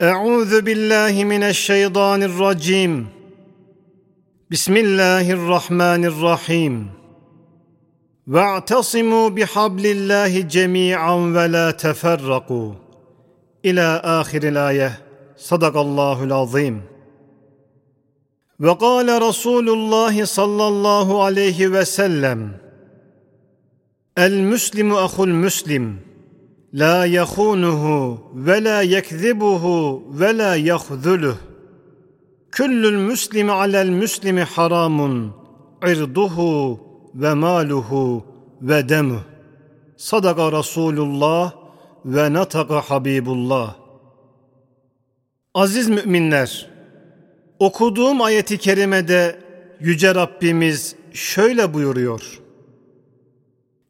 أعوذ بالله من الشيطان الرجيم بسم الله الرحمن الرحيم واعتصموا بحبل الله جميعا ولا تفرقوا إلى آخر الآية صدق الله العظيم وقال رسول الله صلى الله عليه وسلم المسلم أخو المسلم la yahunuhu ve la yekzibuhu ve la yahzuluh. Küllül müslimi alel müslimi haramun irduhu ve maluhu ve demu. Sadaka Resulullah ve nataka Habibullah. Aziz müminler, okuduğum ayeti kerimede Yüce Rabbimiz şöyle buyuruyor.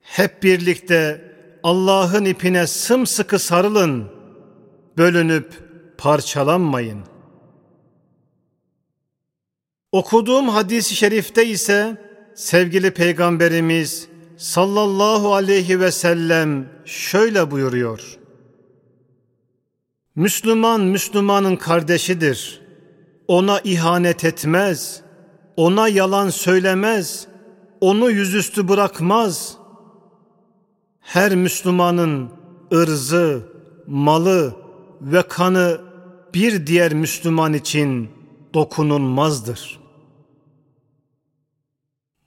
Hep birlikte Allah'ın ipine sımsıkı sarılın, bölünüp parçalanmayın. Okuduğum hadis-i şerifte ise sevgili peygamberimiz sallallahu aleyhi ve sellem şöyle buyuruyor. Müslüman Müslümanın kardeşidir. Ona ihanet etmez, ona yalan söylemez, onu yüzüstü bırakmaz.'' Her Müslümanın ırzı, malı ve kanı bir diğer Müslüman için dokunulmazdır.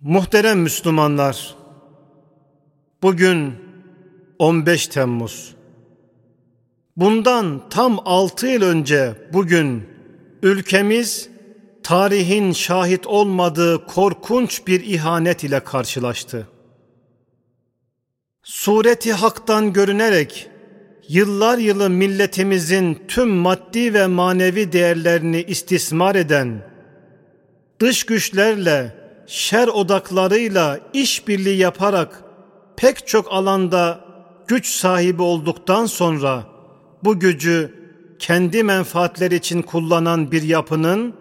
Muhterem Müslümanlar, bugün 15 Temmuz. Bundan tam 6 yıl önce bugün ülkemiz tarihin şahit olmadığı korkunç bir ihanet ile karşılaştı sureti haktan görünerek yıllar yılı milletimizin tüm maddi ve manevi değerlerini istismar eden, dış güçlerle, şer odaklarıyla işbirliği yaparak pek çok alanda güç sahibi olduktan sonra bu gücü kendi menfaatleri için kullanan bir yapının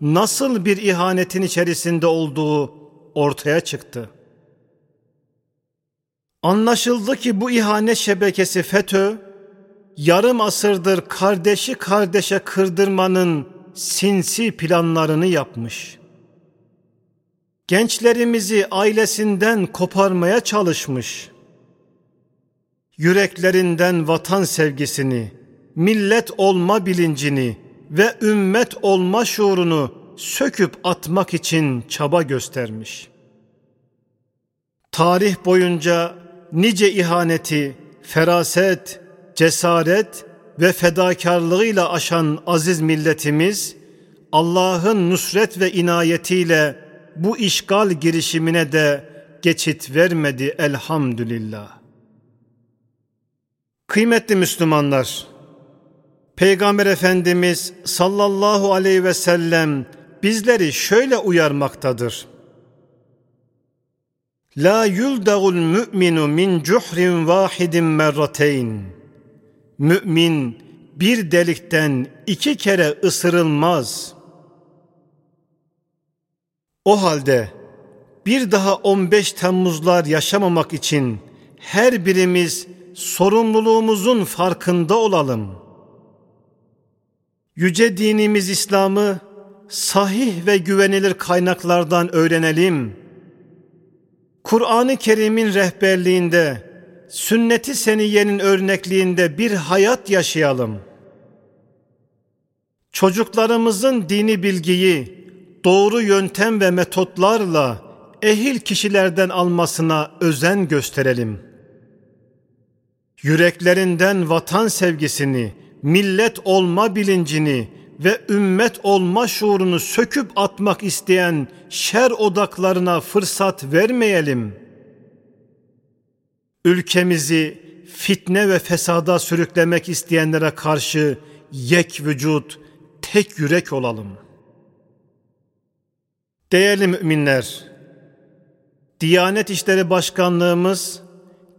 nasıl bir ihanetin içerisinde olduğu ortaya çıktı. Anlaşıldı ki bu ihanet şebekesi FETÖ, yarım asırdır kardeşi kardeşe kırdırmanın sinsi planlarını yapmış. Gençlerimizi ailesinden koparmaya çalışmış. Yüreklerinden vatan sevgisini, millet olma bilincini ve ümmet olma şuurunu söküp atmak için çaba göstermiş. Tarih boyunca nice ihaneti, feraset, cesaret ve fedakarlığıyla aşan aziz milletimiz Allah'ın nusret ve inayetiyle bu işgal girişimine de geçit vermedi elhamdülillah. Kıymetli Müslümanlar, Peygamber Efendimiz sallallahu aleyhi ve sellem bizleri şöyle uyarmaktadır. La yuldagul mü'minu min cuhrin vahidin merrateyn. Mümin bir delikten iki kere ısırılmaz. O halde bir daha 15 Temmuzlar yaşamamak için her birimiz sorumluluğumuzun farkında olalım. Yüce dinimiz İslam'ı sahih ve güvenilir kaynaklardan öğrenelim.'' Kur'an-ı Kerim'in rehberliğinde, sünnet-i seniyenin örnekliğinde bir hayat yaşayalım. Çocuklarımızın dini bilgiyi doğru yöntem ve metotlarla ehil kişilerden almasına özen gösterelim. Yüreklerinden vatan sevgisini, millet olma bilincini, ve ümmet olma şuurunu söküp atmak isteyen şer odaklarına fırsat vermeyelim. Ülkemizi fitne ve fesada sürüklemek isteyenlere karşı yek vücut, tek yürek olalım. Değerli müminler, Diyanet İşleri Başkanlığımız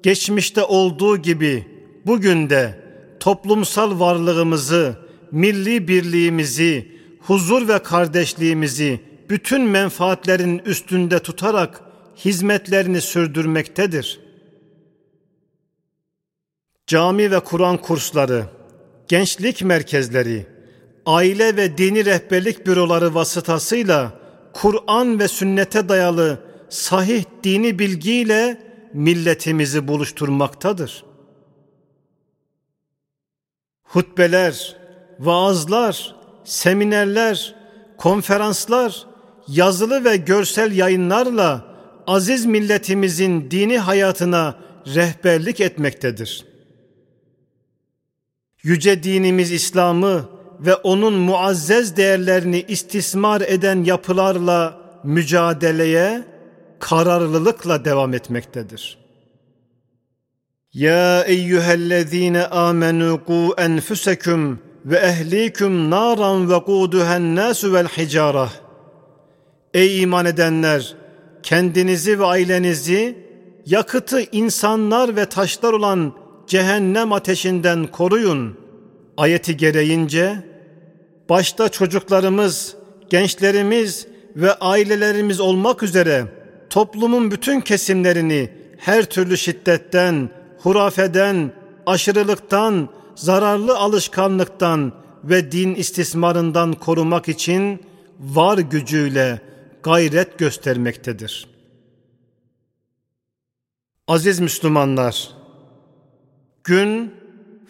geçmişte olduğu gibi bugün de toplumsal varlığımızı milli birliğimizi, huzur ve kardeşliğimizi bütün menfaatlerin üstünde tutarak hizmetlerini sürdürmektedir. Cami ve Kur'an kursları, gençlik merkezleri, aile ve dini rehberlik büroları vasıtasıyla Kur'an ve sünnete dayalı sahih dini bilgiyle milletimizi buluşturmaktadır. Hutbeler, vaazlar, seminerler, konferanslar, yazılı ve görsel yayınlarla aziz milletimizin dini hayatına rehberlik etmektedir. Yüce dinimiz İslam'ı ve onun muazzez değerlerini istismar eden yapılarla mücadeleye kararlılıkla devam etmektedir. Ya eyyühellezine amenu ku enfusekum ve ehlikum naran ve kuduhen nasu vel hicarah. Ey iman edenler! Kendinizi ve ailenizi yakıtı insanlar ve taşlar olan cehennem ateşinden koruyun. Ayeti gereğince başta çocuklarımız, gençlerimiz ve ailelerimiz olmak üzere toplumun bütün kesimlerini her türlü şiddetten, hurafeden, aşırılıktan, zararlı alışkanlıktan ve din istismarından korumak için var gücüyle gayret göstermektedir. Aziz Müslümanlar, gün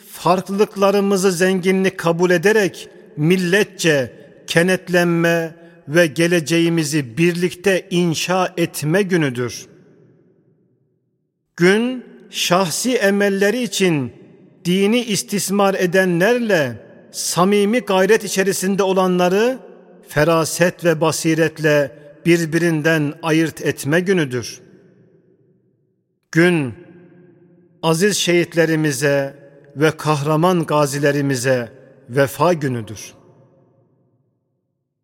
farklılıklarımızı zenginlik kabul ederek milletçe kenetlenme ve geleceğimizi birlikte inşa etme günüdür. Gün şahsi emelleri için dini istismar edenlerle samimi gayret içerisinde olanları feraset ve basiretle birbirinden ayırt etme günüdür. Gün aziz şehitlerimize ve kahraman gazilerimize vefa günüdür.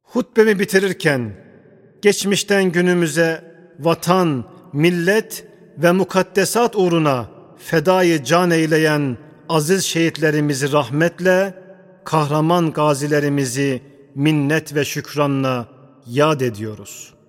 Hutbemi bitirirken geçmişten günümüze vatan, millet ve mukaddesat uğruna fedayı can eyleyen aziz şehitlerimizi rahmetle, kahraman gazilerimizi minnet ve şükranla yad ediyoruz.''